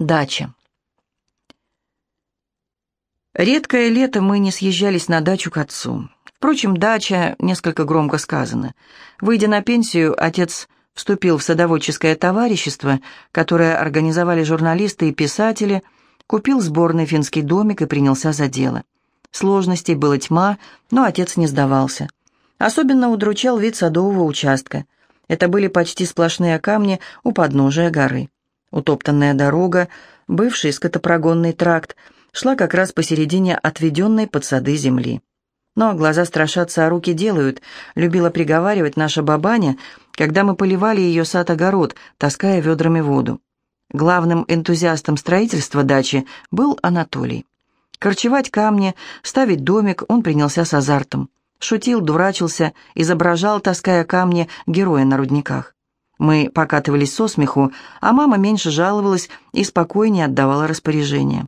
Дача. Редкое лето мы не съезжались на дачу к отцу. Впрочем, дача несколько громко сказано. Выйдя на пенсию, отец вступил в садоводческое товарищество, которое организовали журналисты и писатели, купил сборный финский домик и принялся за дело. Сложностей было тьма, но отец не сдавался. Особенно удручал вид садового участка. Это были почти сплошные камни у подножия горы. Утоптанная дорога, бывший скотопрогонный тракт, шла как раз посередине отведенной под сады земли. Но глаза страшатся, а руки делают, любила приговаривать наша бабаня, когда мы поливали ее сад-огород, таская ведрами воду. Главным энтузиастом строительства дачи был Анатолий. Корчевать камни, ставить домик он принялся с азартом. Шутил, дурачился, изображал, таская камни, героя на рудниках. Мы покатывались со смеху, а мама меньше жаловалась и спокойнее отдавала распоряжение.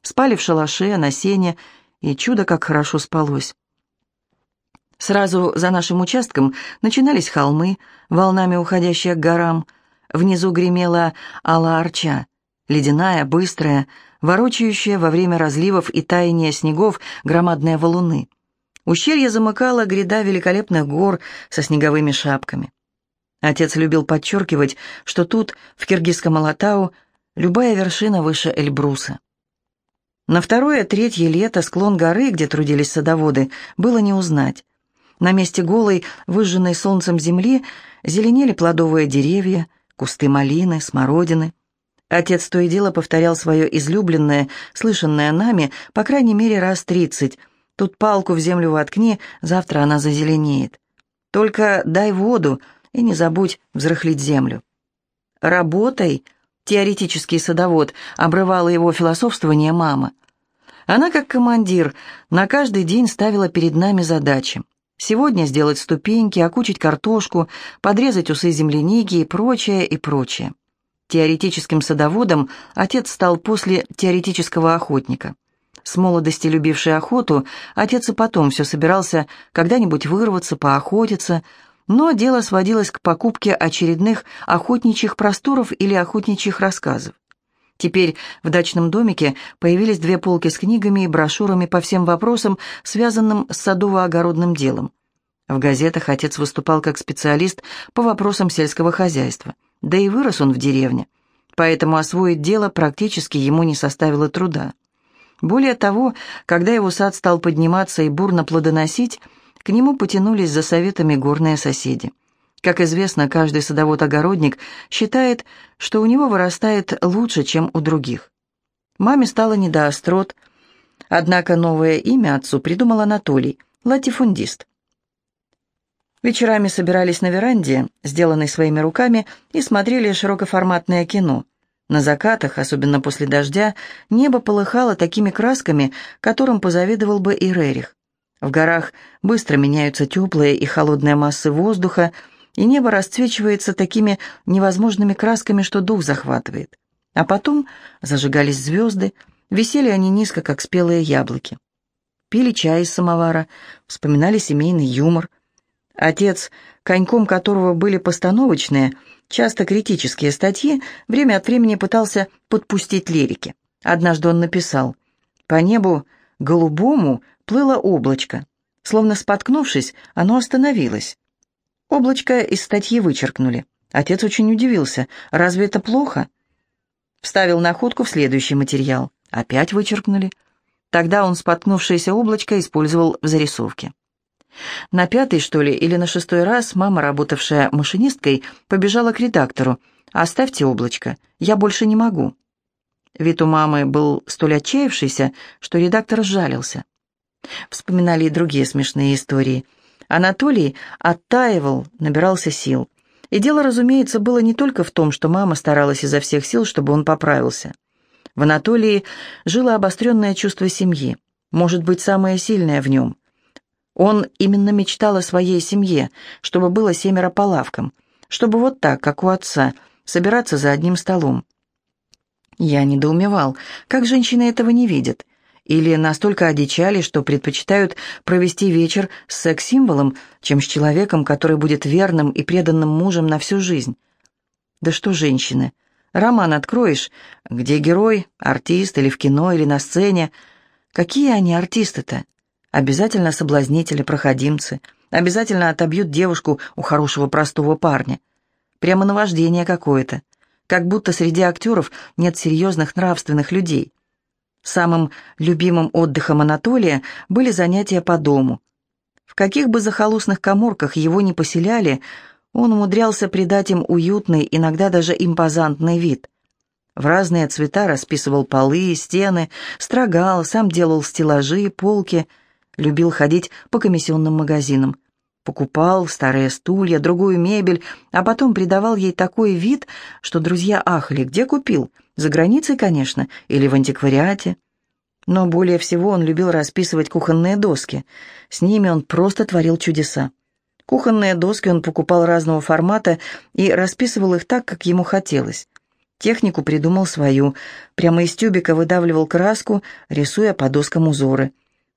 Спали в шалаше, на сене, и чудо как хорошо спалось. Сразу за нашим участком начинались холмы, волнами уходящие к горам. Внизу гремела Алла-Арча, ледяная, быстрая, ворочающая во время разливов и таяния снегов громадные валуны. Ущелье замыкало гряда великолепных гор со снеговыми шапками. Отец любил подчеркивать, что тут, в киргизском Алатау, любая вершина выше Эльбруса. На второе-третье лето склон горы, где трудились садоводы, было не узнать. На месте голой, выжженной солнцем земли, зеленели плодовые деревья, кусты малины, смородины. Отец то и дело повторял свое излюбленное, слышанное нами, по крайней мере, раз тридцать. «Тут палку в землю воткни, завтра она зазеленеет. Только дай воду, и не забудь взрыхлить землю. «Работай!» — теоретический садовод обрывала его философствование мама. Она, как командир, на каждый день ставила перед нами задачи. Сегодня сделать ступеньки, окучить картошку, подрезать усы земляники и прочее, и прочее. Теоретическим садоводом отец стал после теоретического охотника. С молодости любивший охоту, отец и потом все собирался когда-нибудь вырваться, поохотиться, но дело сводилось к покупке очередных охотничьих просторов или охотничьих рассказов. Теперь в дачном домике появились две полки с книгами и брошюрами по всем вопросам, связанным с садово-огородным делом. В газетах отец выступал как специалист по вопросам сельского хозяйства, да и вырос он в деревне, поэтому освоить дело практически ему не составило труда. Более того, когда его сад стал подниматься и бурно плодоносить, к нему потянулись за советами горные соседи. Как известно, каждый садовод-огородник считает, что у него вырастает лучше, чем у других. Маме стало не до острот, однако новое имя отцу придумал Анатолий, латифундист. Вечерами собирались на веранде, сделанной своими руками, и смотрели широкоформатное кино. На закатах, особенно после дождя, небо полыхало такими красками, которым позавидовал бы и Рерих. В горах быстро меняются теплые и холодные массы воздуха, и небо расцвечивается такими невозможными красками, что дух захватывает. А потом зажигались звезды, висели они низко, как спелые яблоки. Пили чай из самовара, вспоминали семейный юмор. Отец, коньком которого были постановочные, часто критические статьи, время от времени пытался подпустить лирики. Однажды он написал «По небу голубому плыло облачко. Словно споткнувшись, оно остановилось. Облачко из статьи вычеркнули. Отец очень удивился. «Разве это плохо?» Вставил находку в следующий материал. Опять вычеркнули. Тогда он споткнувшееся облачко использовал в зарисовке. На пятый, что ли, или на шестой раз мама, работавшая машинисткой, побежала к редактору. «Оставьте облачко, я больше не могу». Вид у мамы был столь отчаявшийся, что редактор сжалился. Вспоминали и другие смешные истории. Анатолий оттаивал, набирался сил. И дело, разумеется, было не только в том, что мама старалась изо всех сил, чтобы он поправился. В Анатолии жило обостренное чувство семьи, может быть, самое сильное в нем. Он именно мечтал о своей семье, чтобы было семеро по лавкам, чтобы вот так, как у отца, собираться за одним столом. Я недоумевал, как женщины этого не видят, или настолько одичали, что предпочитают провести вечер с секс-символом, чем с человеком, который будет верным и преданным мужем на всю жизнь. Да что женщины, Роман откроешь, где герой, артист или в кино, или на сцене. Какие они артисты-то? Обязательно соблазнители, проходимцы. Обязательно отобьют девушку у хорошего простого парня. Прямо наваждение какое-то. Как будто среди актеров нет серьезных нравственных людей. Самым любимым отдыхом Анатолия были занятия по дому. В каких бы захолустных коморках его не поселяли, он умудрялся придать им уютный, иногда даже импозантный вид. В разные цвета расписывал полы, стены, строгал, сам делал стеллажи, полки, любил ходить по комиссионным магазинам. Покупал старые стулья, другую мебель, а потом придавал ей такой вид, что друзья ахали, где купил? За границей, конечно, или в антиквариате. Но более всего он любил расписывать кухонные доски. С ними он просто творил чудеса. Кухонные доски он покупал разного формата и расписывал их так, как ему хотелось. Технику придумал свою. Прямо из тюбика выдавливал краску, рисуя по доскам узоры.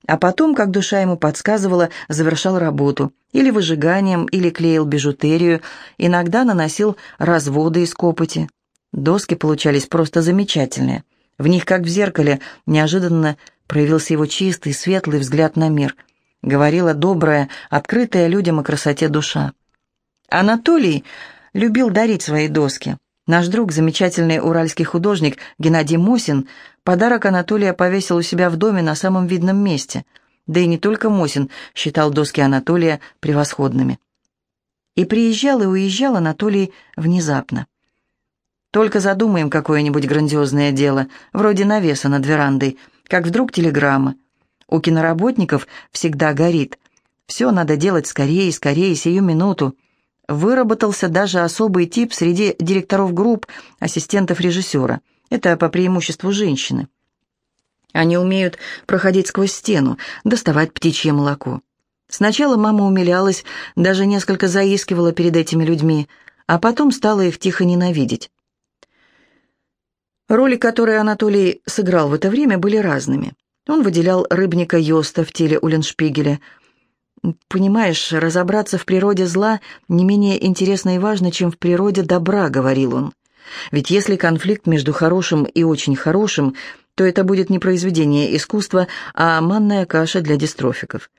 А потом, как душа ему подсказывала, завершал работу. Или выжиганием, или клеил бижутерию, иногда наносил разводы из копоти. Доски получались просто замечательные. В них, как в зеркале, неожиданно проявился его чистый, светлый взгляд на мир. Говорила добрая, открытая людям о красоте душа. Анатолий любил дарить свои доски. Наш друг, замечательный уральский художник Геннадий Мосин, подарок Анатолия повесил у себя в доме на самом видном месте. Да и не только Мосин считал доски Анатолия превосходными. И приезжал и уезжал Анатолий внезапно. Только задумаем какое-нибудь грандиозное дело, вроде навеса над верандой, как вдруг телеграмма. У киноработников всегда горит. Все надо делать скорее, скорее, сию минуту. Выработался даже особый тип среди директоров групп, ассистентов режиссера. Это по преимуществу женщины. Они умеют проходить сквозь стену, доставать птичье молоко. Сначала мама умилялась, даже несколько заискивала перед этими людьми, а потом стала их тихо ненавидеть. Роли, которые Анатолий сыграл в это время, были разными. Он выделял рыбника Йоста в теле Уленшпигеля – «Понимаешь, разобраться в природе зла не менее интересно и важно, чем в природе добра», — говорил он. «Ведь если конфликт между хорошим и очень хорошим, то это будет не произведение искусства, а манная каша для дистрофиков».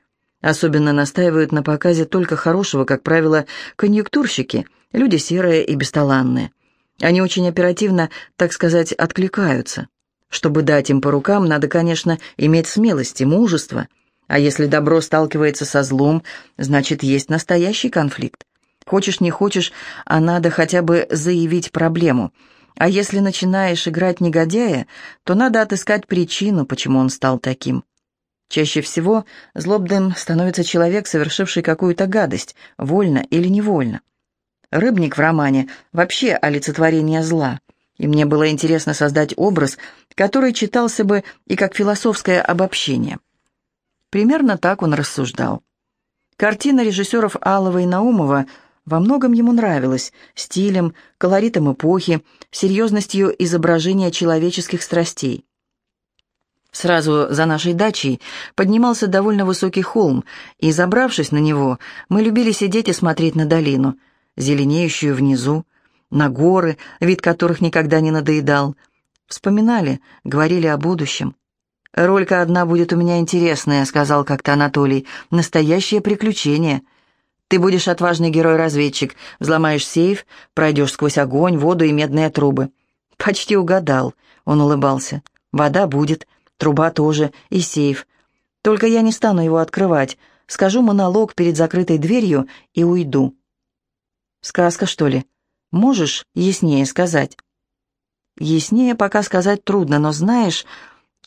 Особенно настаивают на показе только хорошего, как правило, конъюнктурщики, люди серые и бесталанные. Они очень оперативно, так сказать, откликаются. Чтобы дать им по рукам, надо, конечно, иметь смелость и мужество — а если добро сталкивается со злом, значит, есть настоящий конфликт. Хочешь, не хочешь, а надо хотя бы заявить проблему. А если начинаешь играть негодяя, то надо отыскать причину, почему он стал таким. Чаще всего злобным становится человек, совершивший какую-то гадость, вольно или невольно. Рыбник в романе вообще олицетворение зла, и мне было интересно создать образ, который читался бы и как философское обобщение. Примерно так он рассуждал. Картина режиссеров Алова и Наумова во многом ему нравилась, стилем, колоритом эпохи, серьезностью изображения человеческих страстей. Сразу за нашей дачей поднимался довольно высокий холм, и, забравшись на него, мы любили сидеть и смотреть на долину, зеленеющую внизу, на горы, вид которых никогда не надоедал. Вспоминали, говорили о будущем. «Ролька одна будет у меня интересная», — сказал как-то Анатолий. «Настоящее приключение. Ты будешь отважный герой-разведчик, взломаешь сейф, пройдешь сквозь огонь, воду и медные трубы». «Почти угадал», — он улыбался. «Вода будет, труба тоже и сейф. Только я не стану его открывать. Скажу монолог перед закрытой дверью и уйду». «Сказка, что ли? Можешь яснее сказать?» «Яснее пока сказать трудно, но знаешь...»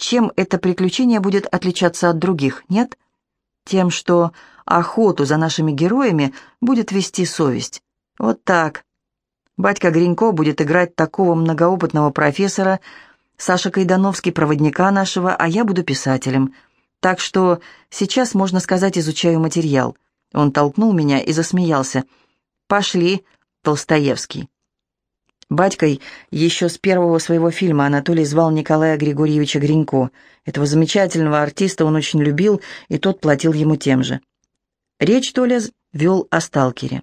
Чем это приключение будет отличаться от других, нет? Тем, что охоту за нашими героями будет вести совесть. Вот так. Батька Гринько будет играть такого многоопытного профессора, Саша Кайдановский — проводника нашего, а я буду писателем. Так что сейчас, можно сказать, изучаю материал. Он толкнул меня и засмеялся. «Пошли, Толстоевский». Батькой еще с первого своего фильма Анатолий звал Николая Григорьевича Гринько. Этого замечательного артиста он очень любил, и тот платил ему тем же. Речь Толя вел о сталкере.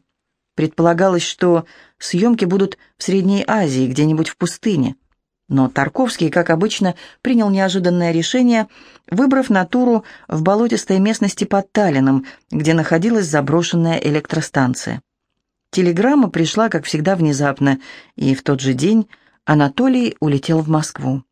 Предполагалось, что съемки будут в Средней Азии, где-нибудь в пустыне. Но Тарковский, как обычно, принял неожиданное решение, выбрав натуру в болотистой местности под Таллином, где находилась заброшенная электростанция. Телеграмма пришла, как всегда, внезапно, и в тот же день Анатолий улетел в Москву.